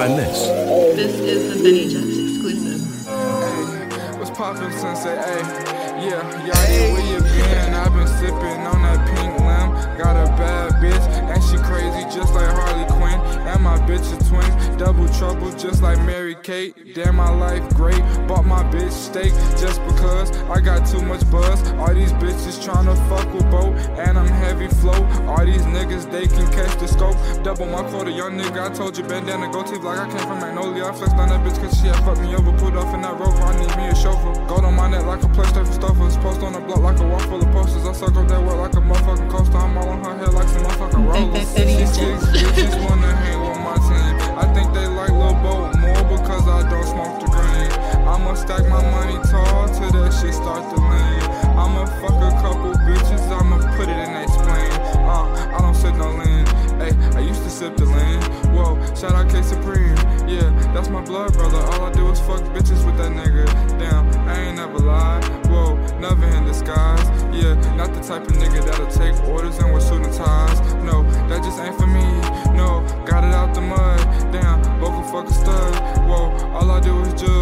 Where'd find this? This is a Benny Jets exclusive. Hey, what's poppin', Sensei? Hey, yeah, y'all hey. where you been? I've been sippin' on that pink limb. Got a bad bitch, and she crazy just like Harley Quinn. And my bitch is twins, double trouble just like Mary Kate. Damn, my life great. Bought my bitch steak just because I got too much buzz. All these bitches tryna fuck with Bo, and I'm heavy flow. All these niggas, they can catch the scope. Double my quota, young nigga. I told you, bandana, go teeth like I came from Magnolia. I flexed on that bitch cause she had fucked me over. Put off in that rover, I need me a chauffeur. Gold on my neck like a PlayStation stuffer. Post on the block like a wall full of posters. I suck up that work like a motherfucking coaster. I'm all on her head like some motherfucking rollers. Just wanna hang with my team. I think they like Lil Bo more because I don't smoke the green. I'ma stack my money tall sip the. Whoa, shout out K Supreme. Yeah, that's my blood brother. All I do is fuck bitches with that nigga. Damn, I ain't never lied. Whoa, never in disguise. Yeah, not the type of nigga that'll take orders and wear suit and ties. No, that just ain't for me. No, got it out the mud. Damn, vocal fucker stud. Whoa, all I do is just.